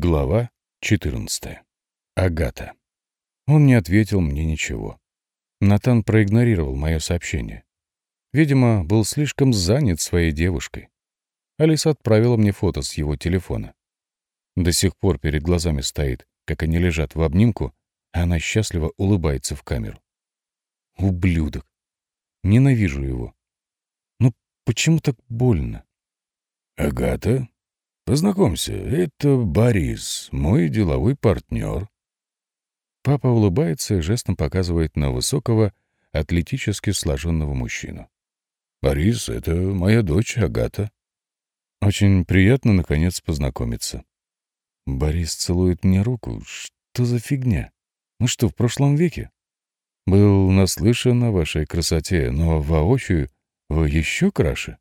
Глава 14. Агата. Он не ответил мне ничего. Натан проигнорировал мое сообщение. Видимо, был слишком занят своей девушкой. Алиса отправила мне фото с его телефона. До сих пор перед глазами стоит, как они лежат в обнимку, а она счастливо улыбается в камеру. Ублюдок. Ненавижу его. Ну, почему так больно? «Агата, познакомься, это Борис, мой деловой партнер». Папа улыбается и жестом показывает на высокого, атлетически сложенного мужчину. «Борис, это моя дочь Агата». Очень приятно, наконец, познакомиться. Борис целует мне руку. Что за фигня? Мы что, в прошлом веке? Был наслышан о вашей красоте, но воочию вы еще краше.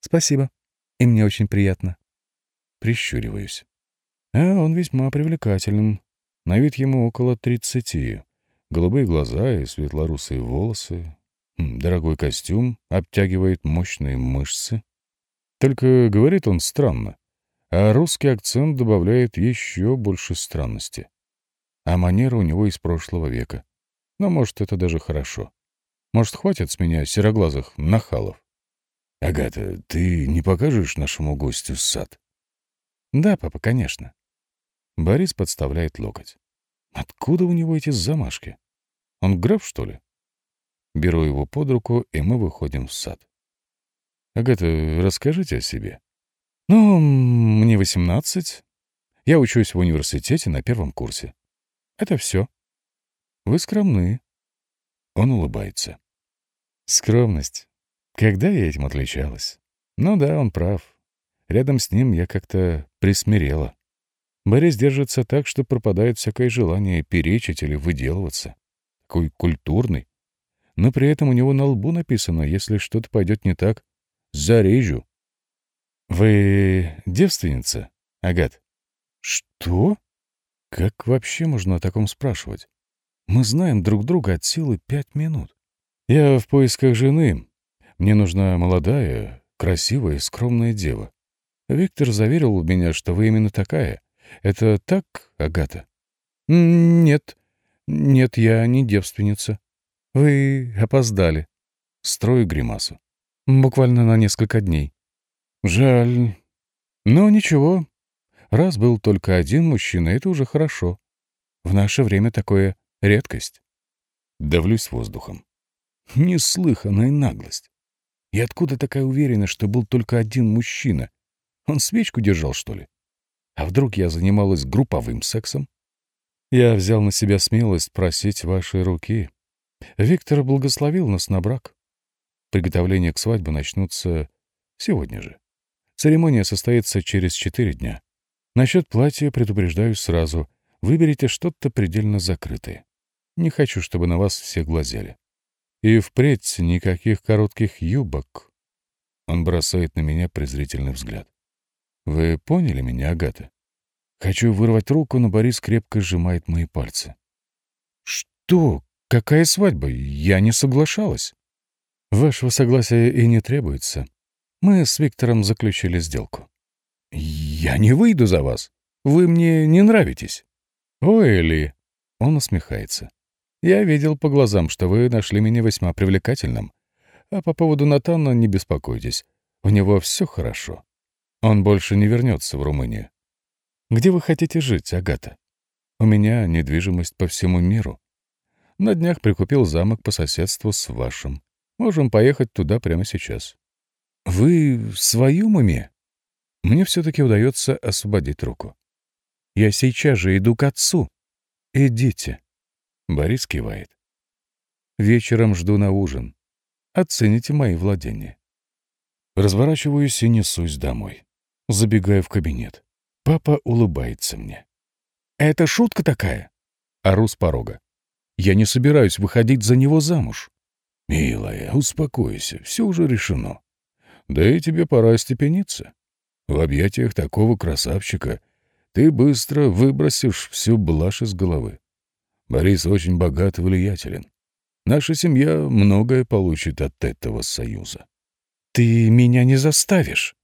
Спасибо. И мне очень приятно. Прищуриваюсь. А он весьма привлекательным. На вид ему около тридцати. Голубые глаза и светлорусые волосы. Дорогой костюм обтягивает мощные мышцы. Только говорит он странно, а русский акцент добавляет еще больше странности. А манера у него из прошлого века. Но, может, это даже хорошо. Может, хватит с меня сероглазых нахалов? «Агата, ты не покажешь нашему гостю сад?» «Да, папа, конечно». Борис подставляет локоть. «Откуда у него эти замашки? Он граф, что ли?» Беру его под руку, и мы выходим в сад. «Агата, расскажите о себе». «Ну, мне восемнадцать. Я учусь в университете на первом курсе. Это все. Вы скромны». Он улыбается. «Скромность. Когда я этим отличалась? Ну да, он прав. Рядом с ним я как-то присмирела. Борис держится так, что пропадает всякое желание перечить или выделываться. Такой культурный. Но при этом у него на лбу написано, если что-то пойдет не так, зарежу. «Вы девственница, Агат?» «Что? Как вообще можно о таком спрашивать? Мы знаем друг друга от силы пять минут. Я в поисках жены, мне нужна молодая, красивая, скромная дева. Виктор заверил меня, что вы именно такая. Это так, Агата? Нет, нет, я не девственница. Вы опоздали. Строю гримасу. Буквально на несколько дней. Жаль. Но ничего. Раз был только один мужчина, это уже хорошо. В наше время такое редкость. Давлюсь воздухом. Неслыханная наглость. И откуда такая уверенность, что был только один мужчина? Он свечку держал, что ли? А вдруг я занималась групповым сексом? Я взял на себя смелость просить вашей руки. Виктор благословил нас на брак. Приготовления к свадьбе начнутся сегодня же. Церемония состоится через четыре дня. Насчет платья предупреждаю сразу. Выберите что-то предельно закрытое. Не хочу, чтобы на вас все глазели. И впредь никаких коротких юбок. Он бросает на меня презрительный взгляд. Вы поняли меня, Агата? Хочу вырвать руку, но Борис крепко сжимает мои пальцы. Что? Какая свадьба? Я не соглашалась. Вашего согласия и не требуется. Мы с Виктором заключили сделку. Я не выйду за вас. Вы мне не нравитесь. Ой, Ли. Он усмехается. Я видел по глазам, что вы нашли меня весьма привлекательным. А по поводу Натана не беспокойтесь. У него все хорошо. Он больше не вернется в Румынию. Где вы хотите жить, Агата? У меня недвижимость по всему миру. На днях прикупил замок по соседству с вашим. Можем поехать туда прямо сейчас. Вы в своем уме? Мне все-таки удается освободить руку. Я сейчас же иду к отцу. Идите. Борис кивает. Вечером жду на ужин. Оцените мои владения. Разворачиваюсь и несусь домой. Забегаю в кабинет. Папа улыбается мне. «Это шутка такая?» Ору с порога. «Я не собираюсь выходить за него замуж». «Милая, успокойся, все уже решено. Да и тебе пора остепениться. В объятиях такого красавчика ты быстро выбросишь всю блажь из головы. Борис очень богат и влиятелен. Наша семья многое получит от этого союза. Ты меня не заставишь.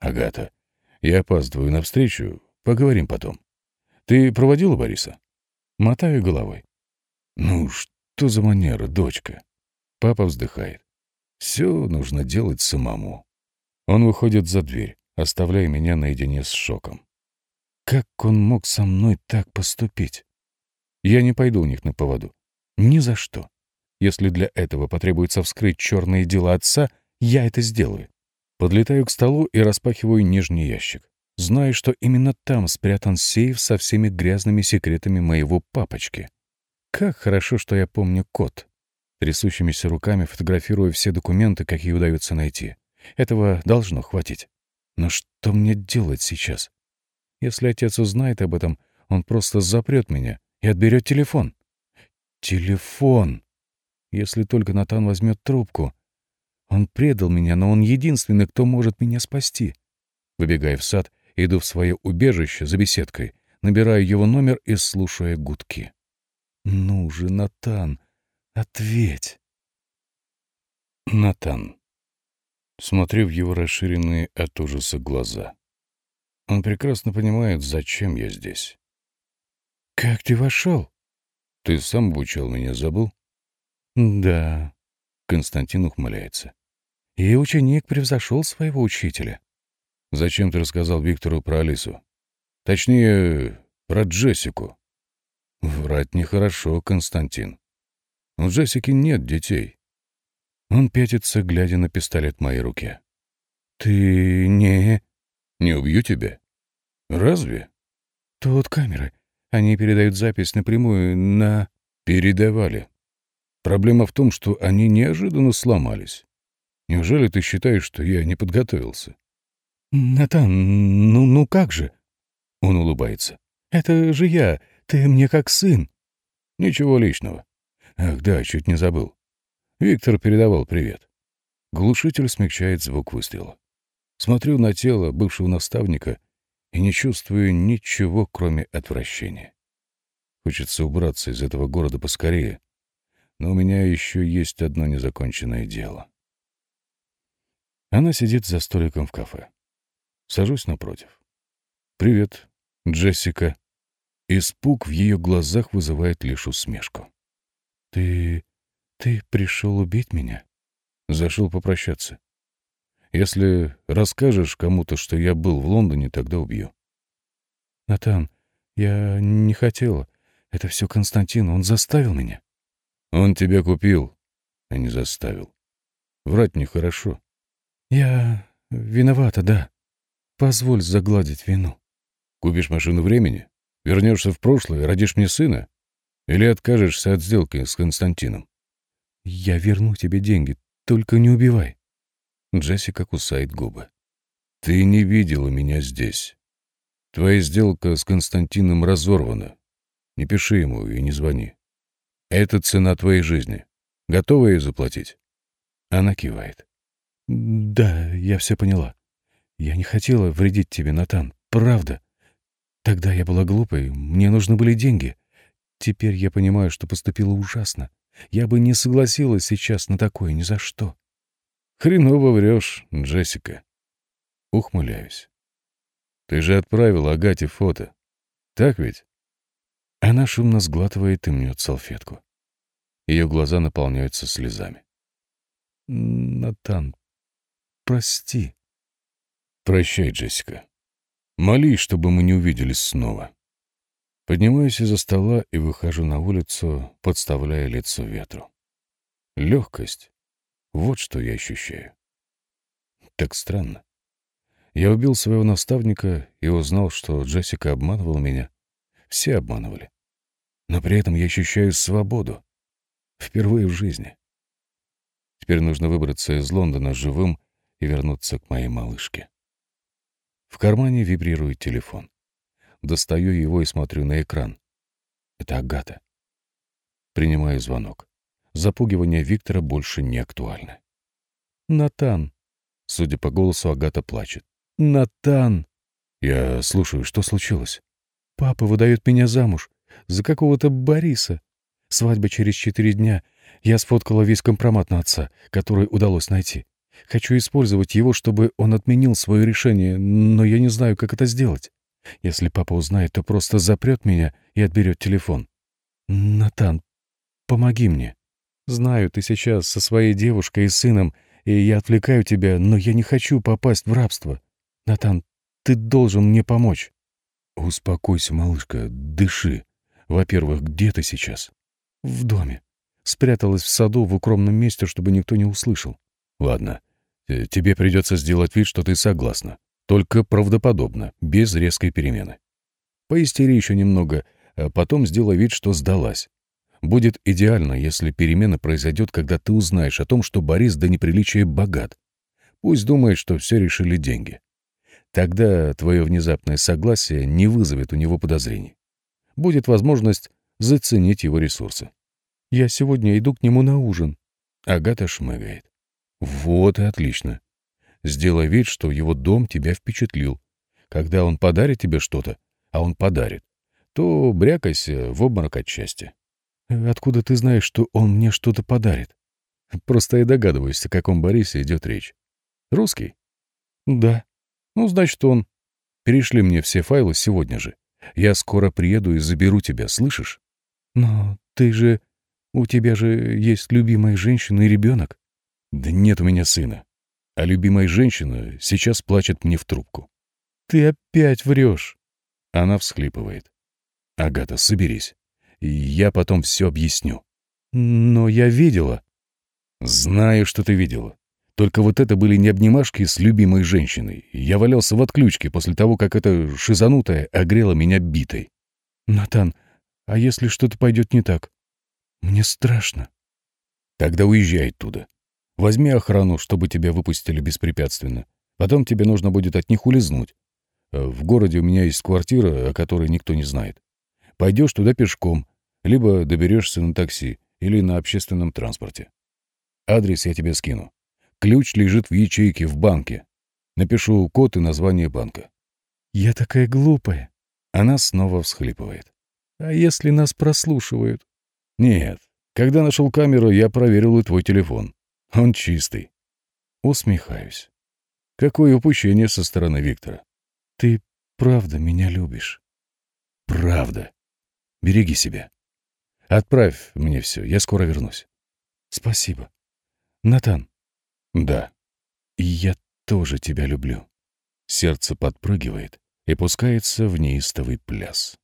Агата, я опаздываю на встречу. Поговорим потом. Ты проводила Бориса? Мотаю головой. Ну, что за манера, дочка? Папа вздыхает. Все нужно делать самому. Он выходит за дверь, оставляя меня наедине с шоком. Как он мог со мной так поступить? Я не пойду у них на поводу. Ни за что. Если для этого потребуется вскрыть черные дела отца, я это сделаю. Подлетаю к столу и распахиваю нижний ящик. Знаю, что именно там спрятан сейф со всеми грязными секретами моего папочки. Как хорошо, что я помню код. Трясущимися руками фотографирую все документы, какие удается найти. Этого должно хватить. Но что мне делать сейчас? Если отец узнает об этом, он просто запрет меня и отберет телефон. Телефон! Если только Натан возьмет трубку. Он предал меня, но он единственный, кто может меня спасти. Выбегая в сад, иду в свое убежище за беседкой, набираю его номер и слушаю гудки. «Ну же, Натан, ответь!» Натан. Смотрю в его расширенные от ужаса глаза. Он прекрасно понимает, зачем я здесь. «Как ты вошел?» «Ты сам обучал меня, забыл?» «Да», — Константин ухмыляется. «И ученик превзошел своего учителя». «Зачем ты рассказал Виктору про Алису? Точнее, про Джессику?» «Врать нехорошо, Константин. У Джессики нет детей». Он пятится, глядя на пистолет в моей руке. «Ты не...» «Не убью тебя?» «Разве?» «Тут камеры. Они передают запись напрямую на...» «Передавали. Проблема в том, что они неожиданно сломались. Неужели ты считаешь, что я не подготовился?» «Натан, ну, ну как же?» Он улыбается. «Это же я. Ты мне как сын». «Ничего личного. Ах да, чуть не забыл. Виктор передавал привет». Глушитель смягчает звук выстрела. Смотрю на тело бывшего наставника и не чувствую ничего, кроме отвращения. Хочется убраться из этого города поскорее, но у меня еще есть одно незаконченное дело. Она сидит за столиком в кафе. Сажусь напротив. «Привет, Джессика». Испуг в ее глазах вызывает лишь усмешку. «Ты... ты пришел убить меня?» Зашел попрощаться. Если расскажешь кому-то, что я был в Лондоне, тогда убью. Натан, я не хотела. Это все Константин, он заставил меня. Он тебя купил, а не заставил. Врать нехорошо. Я виновата, да. Позволь загладить вину. Купишь машину времени? Вернешься в прошлое, родишь мне сына? Или откажешься от сделки с Константином? Я верну тебе деньги, только не убивай. Джессика кусает губы. «Ты не видела меня здесь. Твоя сделка с Константином разорвана. Не пиши ему и не звони. Это цена твоей жизни. Готова ее заплатить?» Она кивает. «Да, я все поняла. Я не хотела вредить тебе, Натан. Правда. Тогда я была глупой, мне нужны были деньги. Теперь я понимаю, что поступила ужасно. Я бы не согласилась сейчас на такое ни за что. Хреново врешь, Джессика. Ухмыляюсь. Ты же отправил Агате фото. Так ведь? Она шумно сглатывает и мнет салфетку. Ее глаза наполняются слезами. Натан, прости. Прощай, Джессика. Молись, чтобы мы не увиделись снова. Поднимаюсь из-за стола и выхожу на улицу, подставляя лицо ветру. Легкость вот что я ощущаю. Так странно. Я убил своего наставника и узнал, что Джессика обманывала меня. Все обманывали. Но при этом я ощущаю свободу. Впервые в жизни. Теперь нужно выбраться из Лондона живым и вернуться к моей малышке. В кармане вибрирует телефон. Достаю его и смотрю на экран. Это Агата. Принимаю звонок запугивание Виктора больше не актуально. «Натан!» Судя по голосу, Агата плачет. «Натан!» «Я слушаю, что случилось?» «Папа выдает меня замуж. За какого-то Бориса. Свадьба через четыре дня. Я сфоткала весь компромат на отца, который удалось найти. Хочу использовать его, чтобы он отменил свое решение, но я не знаю, как это сделать. Если папа узнает, то просто запрет меня и отберет телефон. Натан, помоги мне. Знаю, ты сейчас со своей девушкой и сыном, и я отвлекаю тебя, но я не хочу попасть в рабство. Натан, ты должен мне помочь. Успокойся, малышка, дыши. Во-первых, где ты сейчас? В доме. Спряталась в саду в укромном месте, чтобы никто не услышал. Ладно, тебе придется сделать вид, что ты согласна. Только правдоподобно, без резкой перемены. Поистери еще немного, а потом сделай вид, что сдалась. Будет идеально, если перемена произойдет, когда ты узнаешь о том, что Борис до неприличия богат. Пусть думает, что все решили деньги. Тогда твое внезапное согласие не вызовет у него подозрений. Будет возможность заценить его ресурсы. «Я сегодня иду к нему на ужин». Агата шмыгает. «Вот и отлично. Сделай вид, что его дом тебя впечатлил. Когда он подарит тебе что-то, а он подарит, то брякайся в обморок от счастья. Откуда ты знаешь, что он мне что-то подарит? Просто я догадываюсь, о каком Борисе идет речь. Русский? Да. Ну, значит, он. Перешли мне все файлы сегодня же. Я скоро приеду и заберу тебя, слышишь? Но ты же... У тебя же есть любимая женщина и ребенок. Да нет у меня сына. А любимая женщина сейчас плачет мне в трубку. Ты опять врешь. Она всхлипывает. Агата, соберись я потом все объясню. Но я видела. Знаю, что ты видела. Только вот это были не обнимашки с любимой женщиной. Я валялся в отключке после того, как эта шизанутая огрела меня битой. Натан, а если что-то пойдет не так? Мне страшно. Тогда уезжай оттуда. Возьми охрану, чтобы тебя выпустили беспрепятственно. Потом тебе нужно будет от них улизнуть. В городе у меня есть квартира, о которой никто не знает. Пойдешь туда пешком, либо доберешься на такси или на общественном транспорте. Адрес я тебе скину. Ключ лежит в ячейке в банке. Напишу код и название банка. Я такая глупая. Она снова всхлипывает. А если нас прослушивают? Нет. Когда нашел камеру, я проверил и твой телефон. Он чистый. Усмехаюсь. Какое упущение со стороны Виктора. Ты правда меня любишь? Правда. Береги себя. Отправь мне все, я скоро вернусь. Спасибо. Натан. Да. Я тоже тебя люблю. Сердце подпрыгивает и пускается в неистовый пляс.